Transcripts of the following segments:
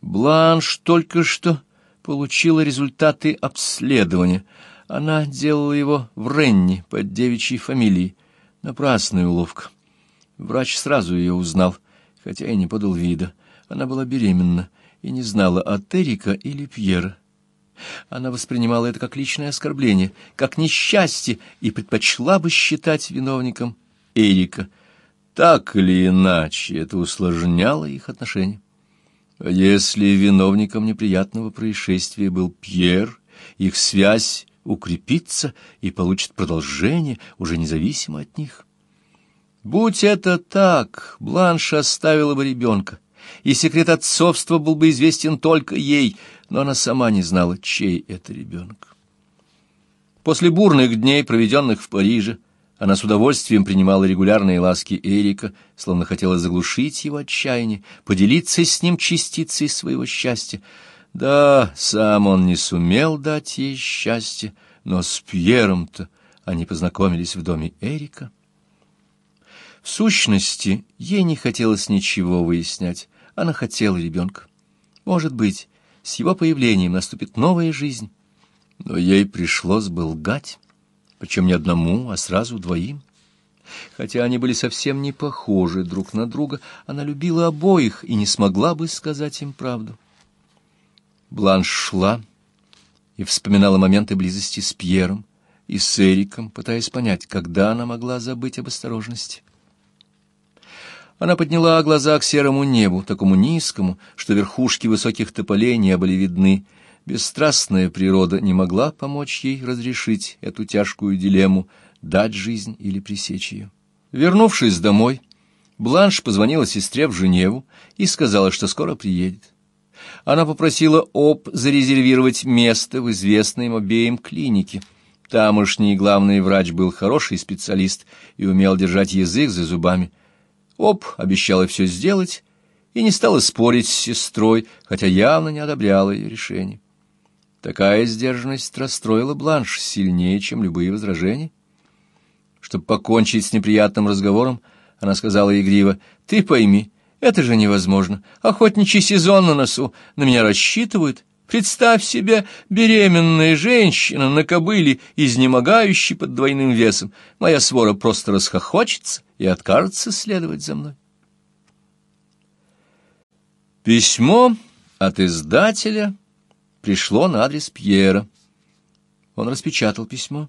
Бланш только что получила результаты обследования. Она делала его в Ренни под девичьей фамилией. Напрасная уловка. Врач сразу ее узнал, хотя и не подал вида. Она была беременна и не знала, от Эрика или Пьера. Она воспринимала это как личное оскорбление, как несчастье, и предпочла бы считать виновником Эрика. Так или иначе, это усложняло их отношения. Если виновником неприятного происшествия был Пьер, их связь укрепится и получит продолжение, уже независимо от них. Будь это так, Бланш оставила бы ребенка, и секрет отцовства был бы известен только ей, но она сама не знала, чей это ребенок. После бурных дней, проведенных в Париже, она с удовольствием принимала регулярные ласки Эрика, словно хотела заглушить его отчаяние, поделиться с ним частицей своего счастья. Да, сам он не сумел дать ей счастье, но с Пьером-то они познакомились в доме Эрика. В сущности, ей не хотелось ничего выяснять. Она хотела ребенка. Может быть, с его появлением наступит новая жизнь. Но ей пришлось бы лгать причем не одному, а сразу двоим. Хотя они были совсем не похожи друг на друга, она любила обоих и не смогла бы сказать им правду. Бланш шла и вспоминала моменты близости с Пьером и с Эриком, пытаясь понять, когда она могла забыть об осторожности. Она подняла глаза к серому небу, такому низкому, что верхушки высоких тополей не были видны, Бесстрастная природа не могла помочь ей разрешить эту тяжкую дилемму — дать жизнь или пресечь ее. Вернувшись домой, Бланш позвонила сестре в Женеву и сказала, что скоро приедет. Она попросила Об зарезервировать место в известной им обеим клинике. Тамошний главный врач был хороший специалист и умел держать язык за зубами. Об обещала все сделать и не стала спорить с сестрой, хотя явно не одобряла ее решение. Такая сдержанность расстроила Бланш сильнее, чем любые возражения. Чтобы покончить с неприятным разговором, она сказала игриво, «Ты пойми, это же невозможно. Охотничий сезон на носу, на меня рассчитывают. Представь себе, беременная женщина на кобыле, изнемогающей под двойным весом. Моя свора просто расхохочется и откажется следовать за мной». Письмо от издателя пришло на адрес Пьера. Он распечатал письмо.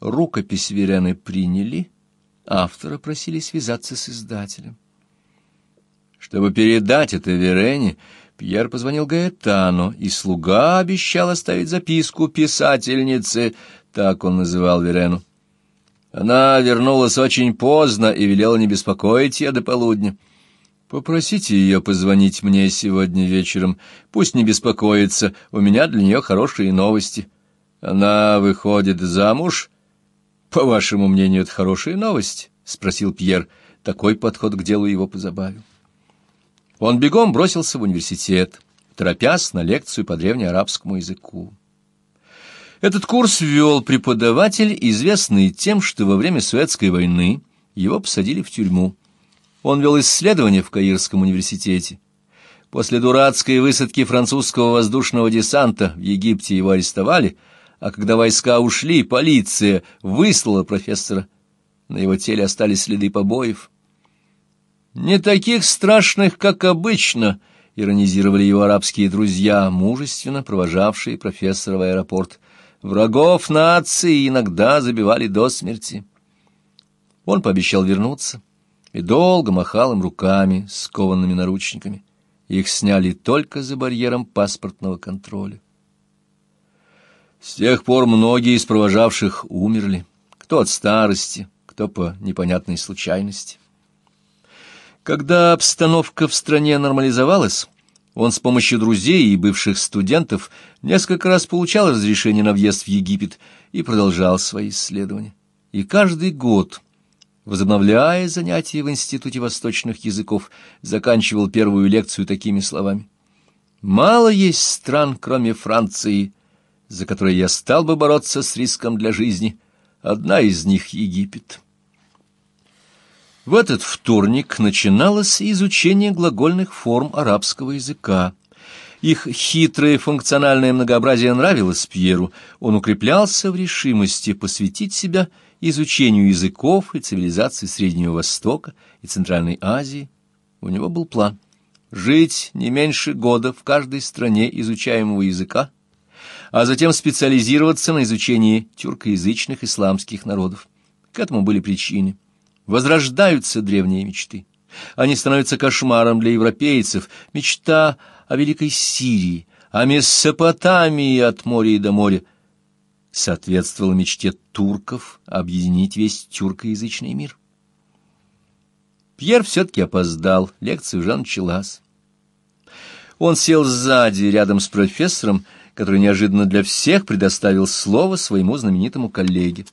Рукопись Верены приняли, автора просили связаться с издателем. Чтобы передать это Верене, Пьер позвонил Гаэтану, и слуга обещал оставить записку писательнице, так он называл Верену. Она вернулась очень поздно и велела не беспокоить ее до полудня. Попросите ее позвонить мне сегодня вечером. Пусть не беспокоится, у меня для нее хорошие новости. Она выходит замуж. По вашему мнению, это хорошая новость? — спросил Пьер. Такой подход к делу его позабавил. Он бегом бросился в университет, торопясь на лекцию по древнеарабскому языку. Этот курс вел преподаватель, известный тем, что во время Суэцкой войны его посадили в тюрьму. Он вел исследования в Каирском университете. После дурацкой высадки французского воздушного десанта в Египте его арестовали, а когда войска ушли, полиция выслала профессора. На его теле остались следы побоев. «Не таких страшных, как обычно», — иронизировали его арабские друзья, мужественно провожавшие профессора в аэропорт. «Врагов нации иногда забивали до смерти». Он пообещал вернуться и долго махал им руками, скованными наручниками. Их сняли только за барьером паспортного контроля. С тех пор многие из провожавших умерли, кто от старости, кто по непонятной случайности. Когда обстановка в стране нормализовалась, он с помощью друзей и бывших студентов несколько раз получал разрешение на въезд в Египет и продолжал свои исследования. И каждый год возобновляя занятия в Институте восточных языков, заканчивал первую лекцию такими словами. «Мало есть стран, кроме Франции, за которые я стал бы бороться с риском для жизни. Одна из них — Египет». В этот вторник начиналось изучение глагольных форм арабского языка, Их хитрое функциональное многообразие нравилось Пьеру. Он укреплялся в решимости посвятить себя изучению языков и цивилизации Среднего Востока и Центральной Азии. У него был план — жить не меньше года в каждой стране изучаемого языка, а затем специализироваться на изучении тюркоязычных исламских народов. К этому были причины. Возрождаются древние мечты. Они становятся кошмаром для европейцев. Мечта о Великой Сирии, о Месопотамии от моря и до моря соответствовала мечте турков объединить весь тюркоязычный мир. Пьер все-таки опоздал, лекция уже началась. Он сел сзади, рядом с профессором, который неожиданно для всех предоставил слово своему знаменитому коллеге.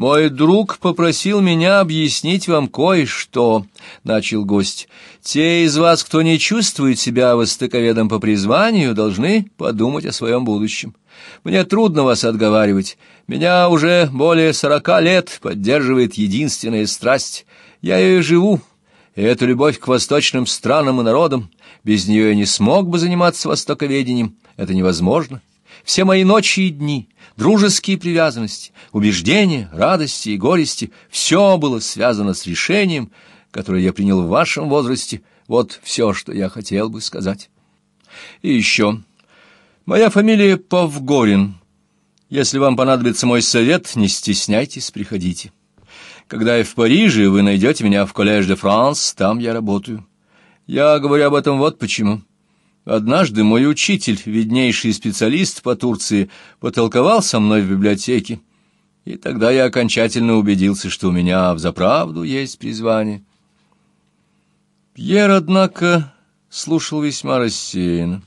«Мой друг попросил меня объяснить вам кое-что», — начал гость. «Те из вас, кто не чувствует себя востоковедом по призванию, должны подумать о своем будущем. Мне трудно вас отговаривать. Меня уже более сорока лет поддерживает единственная страсть. Я ее живу, и это любовь к восточным странам и народам. Без нее я не смог бы заниматься востоковедением. Это невозможно. Все мои ночи и дни, дружеские привязанности, убеждения, радости и горести — все было связано с решением, которое я принял в вашем возрасте. Вот все, что я хотел бы сказать. И еще. Моя фамилия Павгорин. Если вам понадобится мой совет, не стесняйтесь, приходите. Когда я в Париже, вы найдете меня в Коллеж де Франс, там я работаю. Я говорю об этом вот почему. Однажды мой учитель, виднейший специалист по Турции, потолковал со мной в библиотеке, и тогда я окончательно убедился, что у меня взаправду есть призвание. Пьер, однако, слушал весьма рассеянно.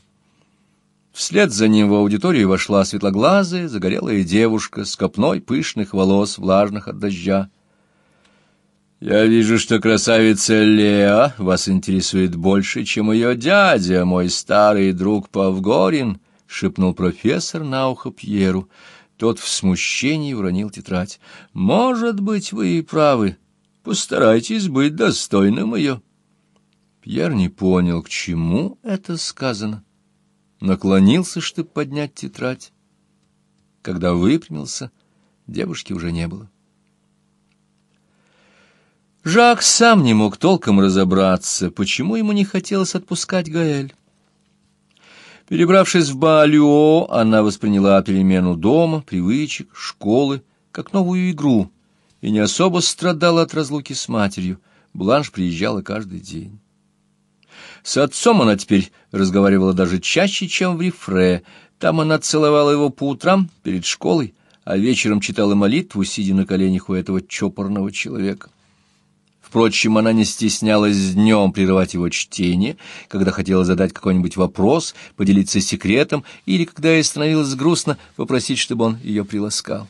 Вслед за ним в аудиторию вошла светлоглазая, загорелая девушка с копной пышных волос, влажных от дождя. «Я вижу, что красавица Леа вас интересует больше, чем ее дядя, мой старый друг Павгорин», — шепнул профессор на ухо Пьеру. Тот в смущении уронил тетрадь. «Может быть, вы и правы. Постарайтесь быть достойным ее». Пьер не понял, к чему это сказано. Наклонился, чтобы поднять тетрадь. Когда выпрямился, девушки уже не было. Жак сам не мог толком разобраться, почему ему не хотелось отпускать Гаэль. Перебравшись в Баалюо, она восприняла перемену дома, привычек, школы, как новую игру, и не особо страдала от разлуки с матерью. Бланш приезжала каждый день. С отцом она теперь разговаривала даже чаще, чем в Рифре. Там она целовала его по утрам перед школой, а вечером читала молитву, сидя на коленях у этого чопорного человека. Впрочем, она не стеснялась днем прерывать его чтение, когда хотела задать какой-нибудь вопрос, поделиться секретом или, когда ей становилось грустно, попросить, чтобы он ее приласкал.